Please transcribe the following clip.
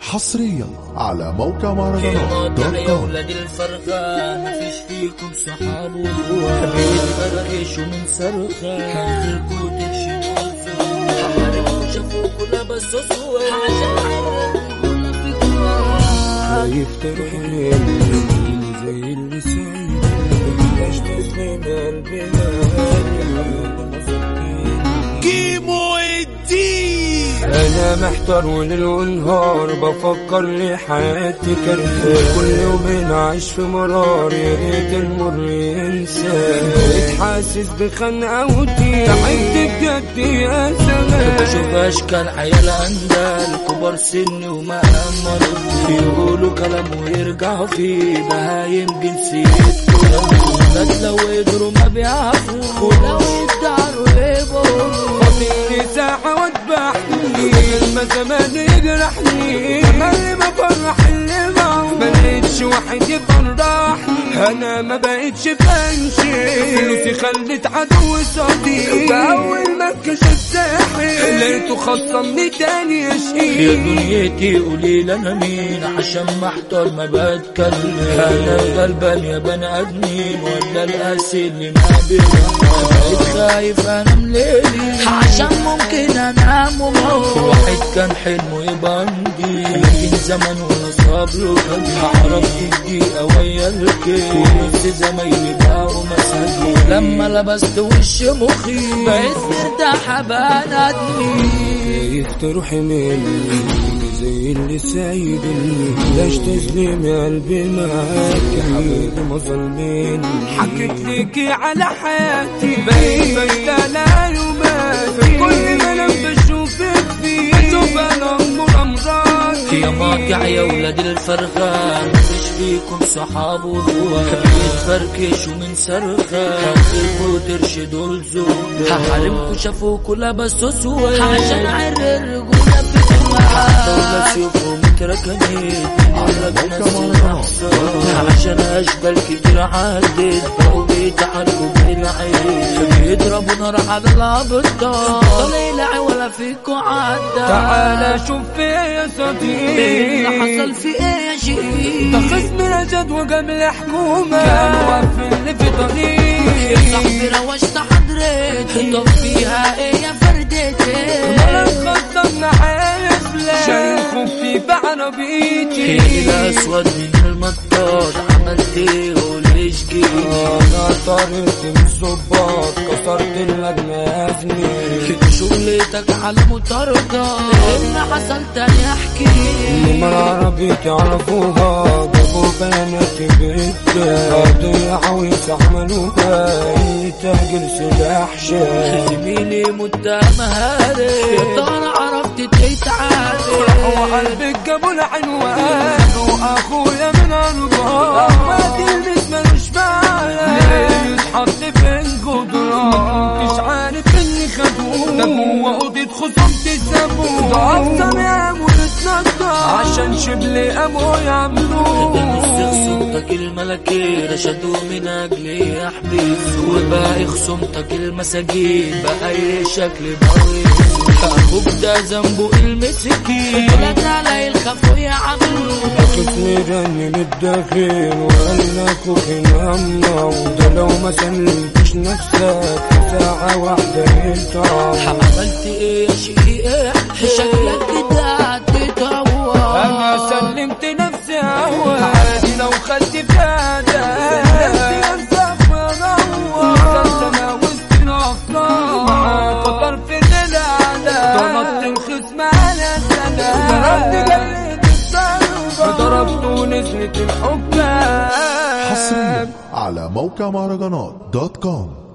حصريا على موقع مهرجانات دوت يا كوم ولاد الفرخة مفيش فيكم صحاب وجوه بيتفرقش ومن صرخة ترشدوا الفروع حماركم شافوكوا عينكم فيكم خايف تروح للجميل زي اللي سايب بلاش تسلم قلبنا أنا محتار وليل ونهار بفكر لي حياتي كرفان كل يوم عايش في مرار يا ريت المر ينسى. بقيت حاسس بخنقة وضيق تعبت بجد يا زمان بشوف أشكال عيال اندال كبار سن وما امروا يقولوا كلام ويرجعوا فيه بهايم جنسيتكم ولاد لو قدروا ما بيعرفوا ولو يدعروا واتبعني كلمة زمان يجرحني. اللي ما فرح اللي معه ما لقيتش واحد يفرحني أنا ما بقيتش بنشي فلوسي خلت عدو صديق. اول ما كشفت لقيته خصمني تاني يا يشقي دنيتي قولي لي أنا مين؟ عشان محتار ما بتكلم أنا غلبان يا بني آدمين ولا القاسي اللي ما بيرحم بقيت خايف أنام ليلي. عشان ممكن أنام وموت. واحد كان حلمه يبقى عندي لكن زمن وأنا صبره كان عرفت زمايلي بقوا مساجين. لما لبست وش مخي بقيت مرتاحة بنادمي خايف تروح مني زي اللي سايبني بلاش تظلم يا قلبي معاك يا حبيبي ما ظلمني حكيت ليكي على حياتي بقيت بشتغل يوماتي يا ولاد الفرخان مفيش فيكم صحاب واخوات بيتفركش ومن صرخة خلفوا ترشدوا الزوج حرمكوا شافوكوا لبسوا سواد عشان عر الرجولة فيكم دولة عرق ناس الأحصان عشان أشبال كتير عدت بقوا بيتعاركوا بالعين بيضربوا نار على الأبطال طلع ولا فيكوا عدى تعالى شوف فيا يا صديقي. اللي حصل في إيه يا شيخ ده خصم رشد وقبل حكومة كان واقف اللي في طريقي يا صاحبي روشت حضرتك خفي بعربيتي الاسود من المطاط عملت إيه وليش جيت؟ أنا طريت من الظباط كسرت زميلي كده شغلتك على مطاردة إيه اللي حصل تاني؟ أحكي. لما العربي تعرفوها جابوا بنات بيتها ضيعوا ويستحملوها اللي تاجر سلاح شاي زميلي متهم هاري وقلبك جابوا العنوان وأخويا من ارجاء ما تلبس ملوش معنى ليه في الجدران مش عارف إني خدوه هو اوضه خصومتي سابوه ده أكتر يا عشان شبل ابو يعملوه خصومتك الملكية رشدوا من أجلي يحبس وباقي خصومتك المساجين بأي شكل بوي أخوك ده ذنبه المسكين ولاد علي الخافوا يعملوا خصمي رن للداخل وقال لك وكلامنا وده لو ما سلمتش نفسك ساعة واحدة يتعب عملت إيه يا شقيق شكلك كده ضربت ونزلت الحكام حصريا على موقع مهرجانات دوت كوم.